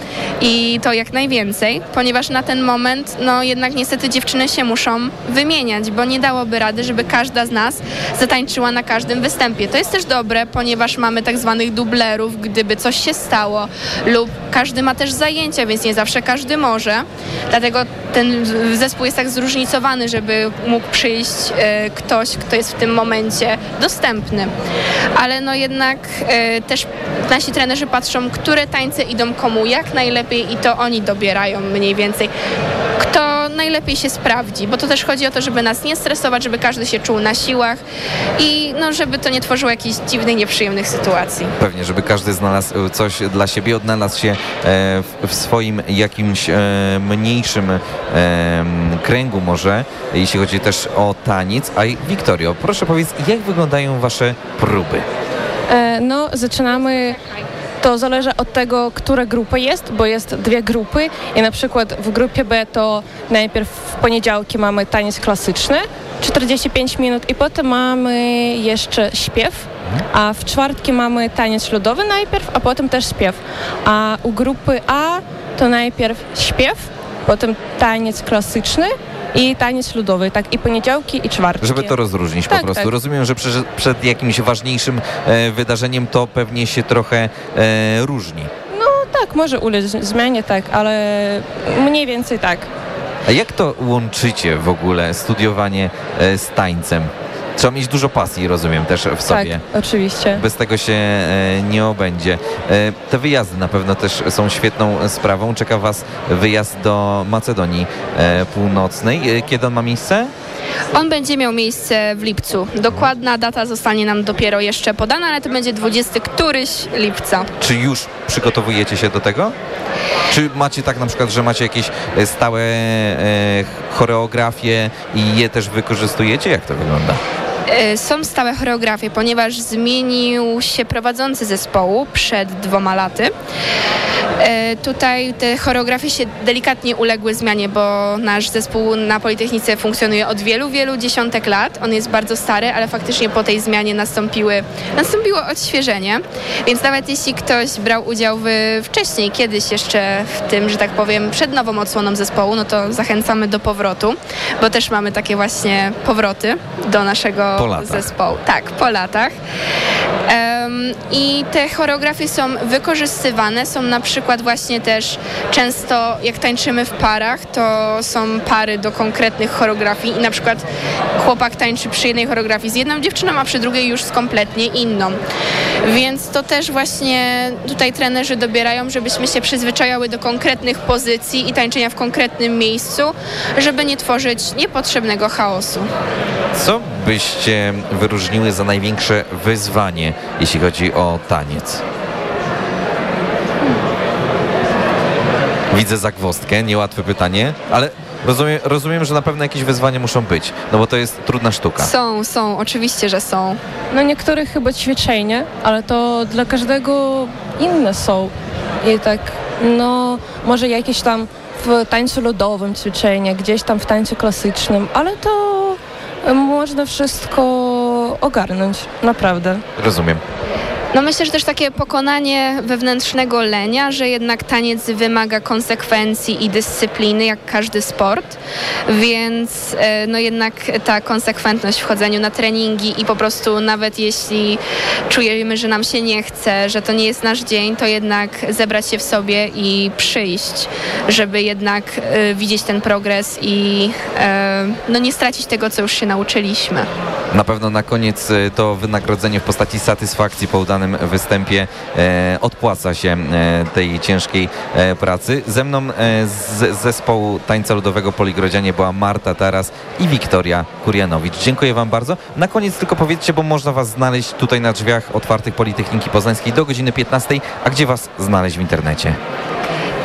i to jak najwięcej, ponieważ na ten moment no jednak niestety dziewczyny się muszą wymieniać, bo nie dałoby rady, żeby każda z nas zatańczyła na każdym występie. To jest też dobre, ponieważ mamy tak zwanych dublerów, gdyby coś się stało lub każdy ma też zajęcia, więc nie zawsze każdy może. Dlatego ten zespół jest tak zróżnicowany, żeby mógł przyjść e, ktoś, kto jest w tym momencie dostępny. Ale no jednak e, też nasi trenerzy patrzą, które tańce idą komu jak najlepiej i to oni dobierają mniej więcej. Kto najlepiej się sprawdzi, bo to też chodzi o to, żeby nas nie stresować, żeby każdy się czuł na siłach i no, żeby to nie tworzyło jakichś dziwnych, nieprzyjemnych sytuacji. Pewnie, żeby każdy znalazł coś dla siebie, odnalazł się e, w, swoim jakimś e, mniejszym e, kręgu może, jeśli chodzi też o taniec. A Wiktorio, proszę powiedz, jak wyglądają wasze próby? E, No, zaczynamy. To zależy od tego, która grupa jest, bo jest dwie grupy i na przykład w grupie B to najpierw w poniedziałki mamy taniec klasyczny, 45 minut i potem mamy jeszcze śpiew, a w czwartki mamy taniec ludowy najpierw, a potem też śpiew. A u grupy A to najpierw śpiew, potem taniec klasyczny i taniec ludowy, tak i poniedziałki i czwartki. Żeby to rozróżnić Tak, po prostu. tak. Rozumiem, że przed, przed jakimś ważniejszym e, wydarzeniem to pewnie się trochę e, różni. No tak, może ulec zmianie, tak, ale mniej więcej tak. A jak to łączycie w ogóle studiowanie e, z tańcem? Trzeba mieć dużo pasji, rozumiem, też w sobie. Tak, oczywiście. Bez tego się e, nie obędzie. E, te wyjazdy na pewno też są świetną sprawą. Czeka Was wyjazd do Macedonii e, Północnej. E, kiedy on ma miejsce? On będzie miał miejsce w lipcu. Dokładna data zostanie nam dopiero jeszcze podana, ale to będzie 20 któryś lipca. Czy już przygotowujecie się do tego? Czy macie tak na przykład, że macie jakieś stałe e, choreografie i je też wykorzystujecie? Jak to wygląda? E, Są stałe choreografie, ponieważ zmienił się prowadzący zespołu przed dwoma laty. E, Tutaj te choreografie się delikatnie uległy zmianie, bo nasz zespół na Politechnice funkcjonuje od wielu, wielu dziesiątek lat. On jest bardzo stary, ale faktycznie po tej zmianie nastąpiły, nastąpiło odświeżenie. Więc nawet jeśli ktoś brał udział w, wcześniej, kiedyś jeszcze w tym, że tak powiem, przed nową odsłoną zespołu, no to zachęcamy do powrotu, bo też mamy takie właśnie powroty do naszego zespołu. Tak, po latach. Em, I te choreografie są wykorzystywane, są na przykład właśnie też często jak tańczymy w parach, to są pary do konkretnych choreografii i na przykład chłopak tańczy przy jednej choreografii z jedną dziewczyną, a przy drugiej już z kompletnie inną. Więc to też właśnie tutaj trenerzy dobierają, żebyśmy się przyzwyczajały do konkretnych pozycji i tańczenia w konkretnym miejscu, żeby nie tworzyć niepotrzebnego chaosu. Co byście wyróżniły za największe wyzwanie, jeśli chodzi o taniec? Widzę zagwozdkę, niełatwe pytanie, ale rozumiem, rozumiem, że na pewno jakieś wyzwania muszą być, no bo to jest trudna sztuka. Są, są, oczywiście, że są. No niektórych chyba ćwiczenia, ale to dla każdego inne są. I tak, no może jakieś tam w tańcu ludowym ćwiczenia, gdzieś tam w tańcu klasycznym, ale to e, można wszystko ogarnąć, naprawdę. Rozumiem. No myślę, że też takie pokonanie wewnętrznego lenia, że jednak taniec wymaga konsekwencji i dyscypliny, jak każdy sport, więc e, no jednak ta konsekwentność w chodzeniu na treningi i po prostu nawet jeśli czujemy, że nam się nie chce, że to nie jest nasz dzień, to jednak zebrać się w sobie i przyjść, żeby jednak e, widzieć ten progres i e, no nie stracić tego, co już się nauczyliśmy. Na pewno na koniec e, to wynagrodzenie w postaci satysfakcji po udanym występie e, odpłaca się e, tej ciężkiej e, pracy. Ze mną z zespołu tańca ludowego Poligrodzianie była Marta Taras i Wiktoria Kurianowicz. Dziękuję Wam bardzo. Na koniec tylko powiedzcie, bo można Was znaleźć tutaj na drzwiach otwartych Politechniki Poznańskiej do godziny 15. A gdzie Was znaleźć w internecie?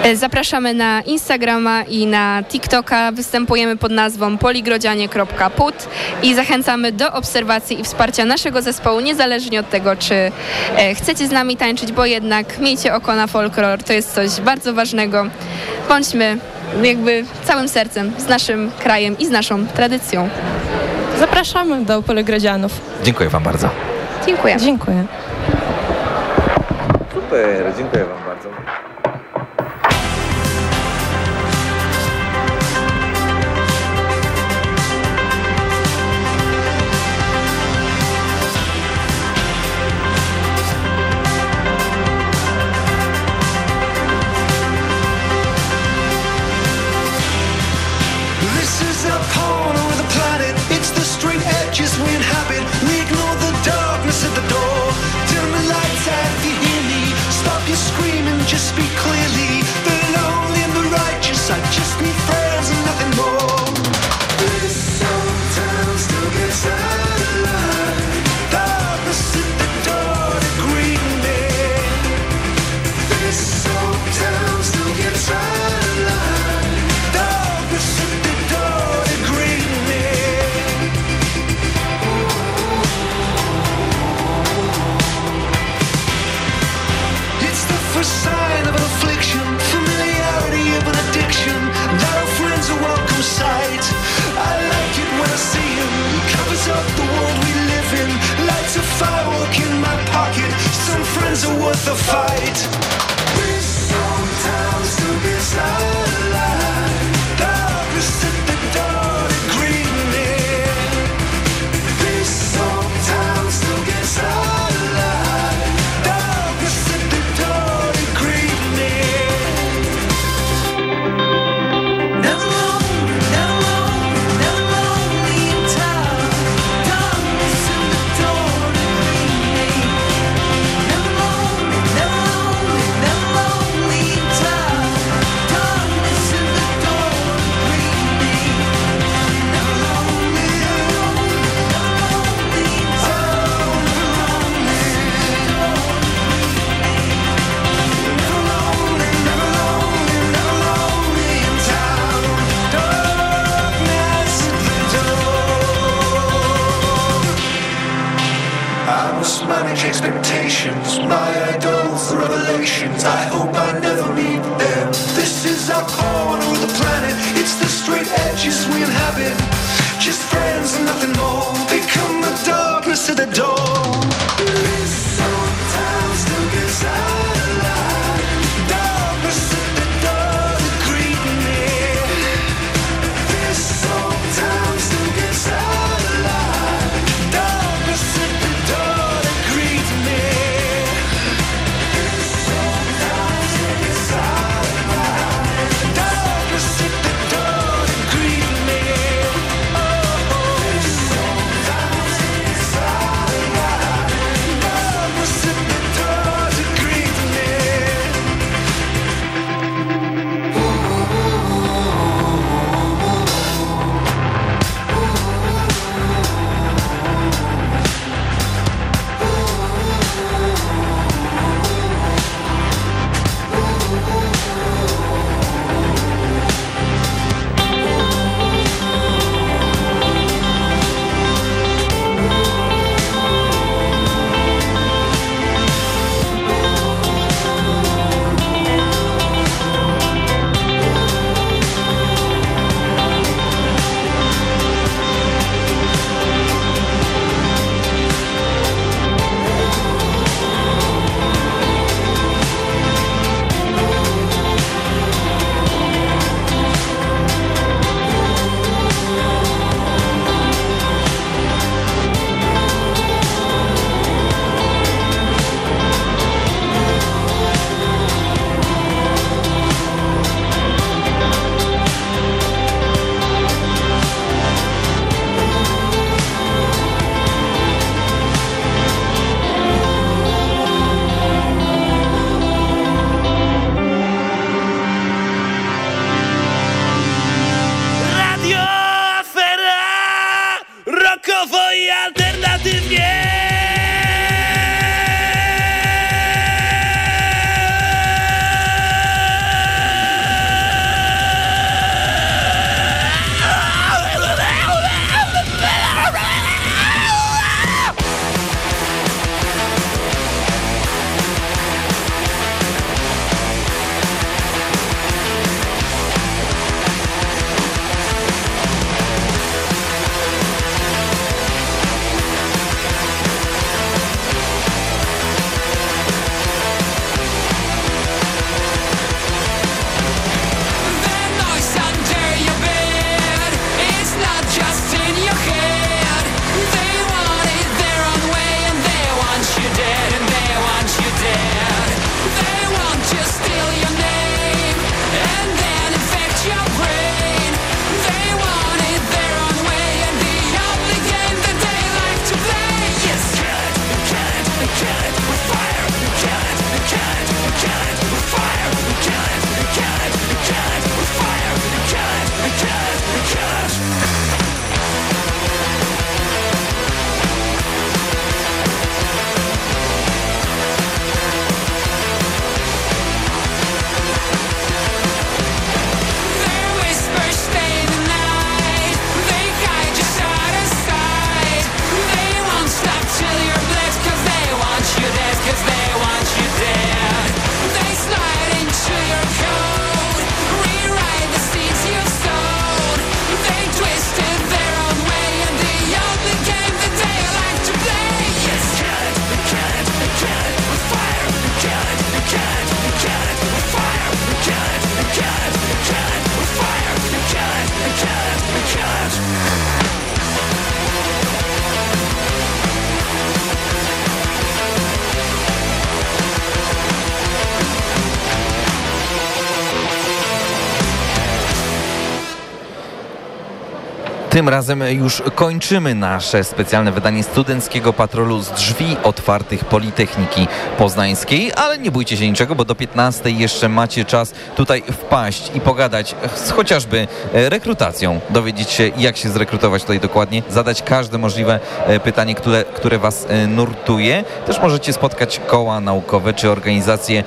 E, zapraszamy na Instagrama i na TikToka. Występujemy pod nazwą poligrodzianie.put i zachęcamy do obserwacji i wsparcia naszego zespołu, niezależnie od tego, czy e, chcecie z nami tańczyć, bo jednak miejcie oko na folklor, to jest coś bardzo ważnego. Bądźmy jakby całym sercem z naszym krajem i z naszą tradycją. Zapraszamy do Poligrodzianów. Dziękuję Wam bardzo. Dziękuję. Dziękuję. Super, dziękuję Wam bardzo. expectations, my idols, revelations. I hope I never meet them. This is our corner of the planet. It's the straight edges we inhabit. Just friends and nothing more. They come the darkness to the dawn. Sometimes still gets out. Tym razem już kończymy nasze specjalne wydanie Studenckiego Patrolu z drzwi otwartych Politechniki Poznańskiej, ale nie bójcie się niczego, bo do 15 jeszcze macie czas tutaj wpaść i pogadać z chociażby e, rekrutacją, dowiedzieć się jak się zrekrutować tutaj dokładnie, zadać każde możliwe e, pytanie, które, które Was e, nurtuje. Też możecie spotkać koła naukowe czy organizacje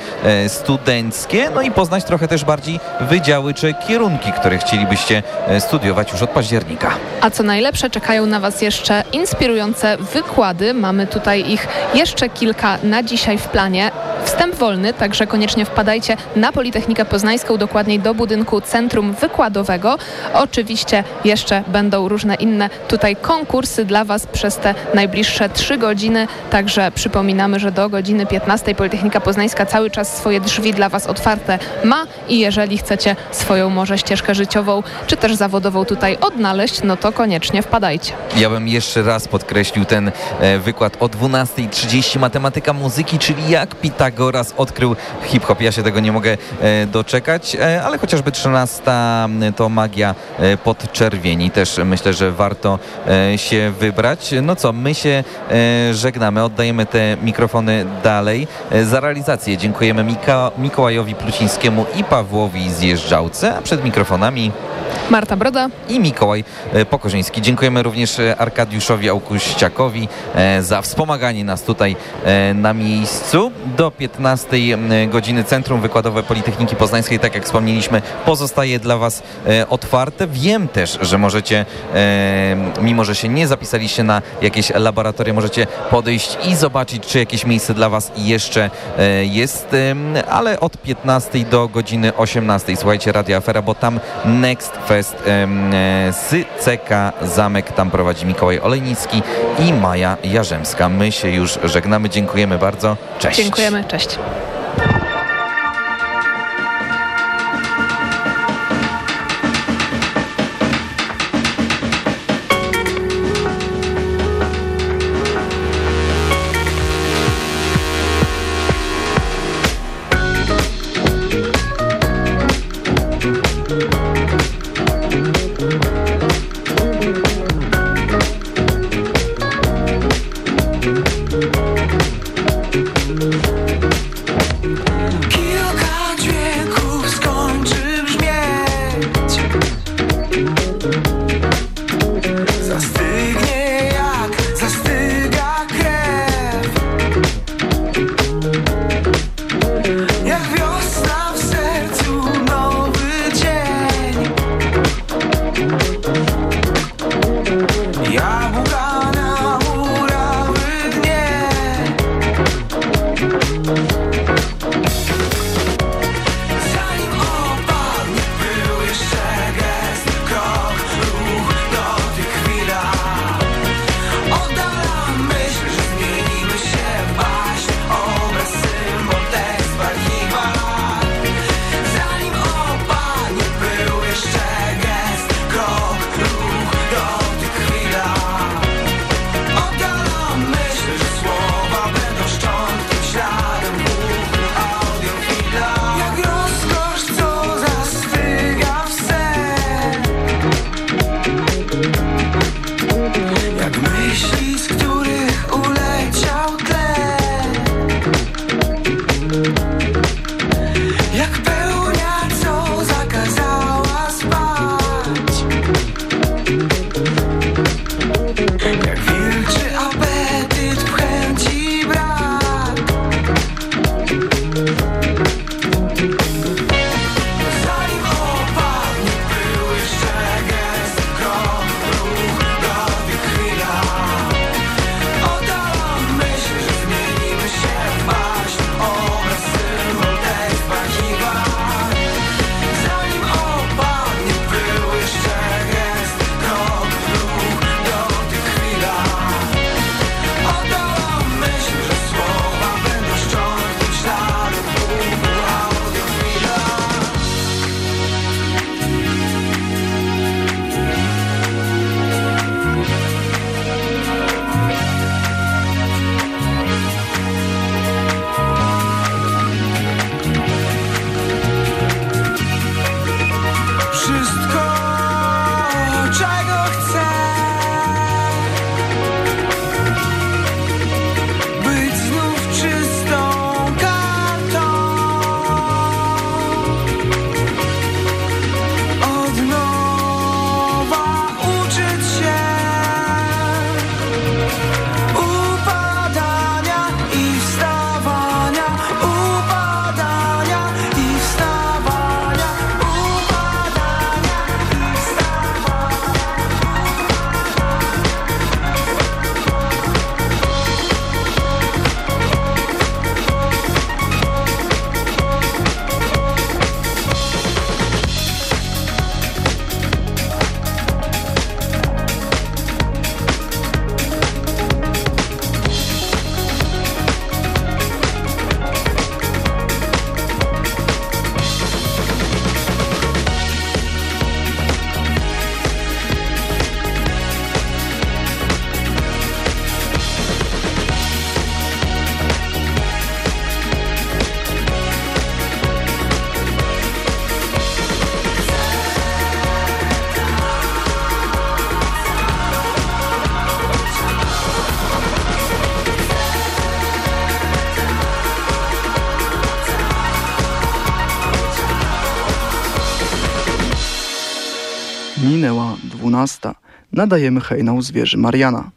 studenckie, no i poznać trochę też bardziej wydziały czy kierunki, które chcielibyście studiować już od października. A co najlepsze, czekają na Was jeszcze inspirujące wykłady. Mamy tutaj ich jeszcze kilka na dzisiaj w planie. Wstęp wolny, także koniecznie wpadajcie na Politechnikę Poznańską, dokładniej do budynku Centrum Wykładowego. Oczywiście jeszcze będą różne inne tutaj konkursy dla Was przez te najbliższe trzy godziny. Także przypominamy, że do godziny 15 Politechnika Poznańska cały czas swoje drzwi dla Was otwarte ma i jeżeli chcecie swoją może ścieżkę życiową czy też zawodową tutaj odnaleźć, no to koniecznie wpadajcie. Ja bym jeszcze raz podkreślił ten e, wykład o 12.30 matematyka muzyki, czyli jak Pitagoras odkrył hip-hop. Ja się tego nie mogę e, doczekać, e, ale chociażby 13 to magia podczerwieni. Też myślę, że warto się wybrać. No co, my się żegnamy, oddajemy te mikrofony dalej. Za realizację dziękujemy Mika Mikołajowi Plucińskiemu i Pawłowi Zjeżdżałce, a przed mikrofonami Marta Broda i Mikołaj e, Pokorzyński. Dziękujemy również e, Arkadiuszowi Aukuściakowi e, za wspomaganie nas tutaj na miejscu. Do 15 godziny Centrum Wykładowe Politechniki Poznańskiej, tak jak wspomnieliśmy, pozostaje dla Was otwarte. Wiem też, że możecie, mimo że się nie zapisaliście na jakieś laboratoria, możecie podejść i zobaczyć, czy jakieś miejsce dla Was jeszcze jest, ale od 15 do godziny 18 słuchajcie Radio Afera, bo tam Next z CK Zamek. Tam prowadzi Mikołaj Olejnicki i Maja Jarzemska. My się już żegnamy. Dziękujemy bardzo. Cześć. Dziękujemy. Cześć. carro, carro. Minęła dwunasta. Nadajemy hejnał zwierzy Mariana.